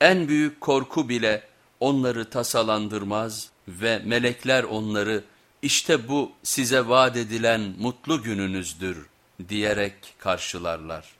En büyük korku bile onları tasalandırmaz ve melekler onları işte bu size vaat edilen mutlu gününüzdür diyerek karşılarlar.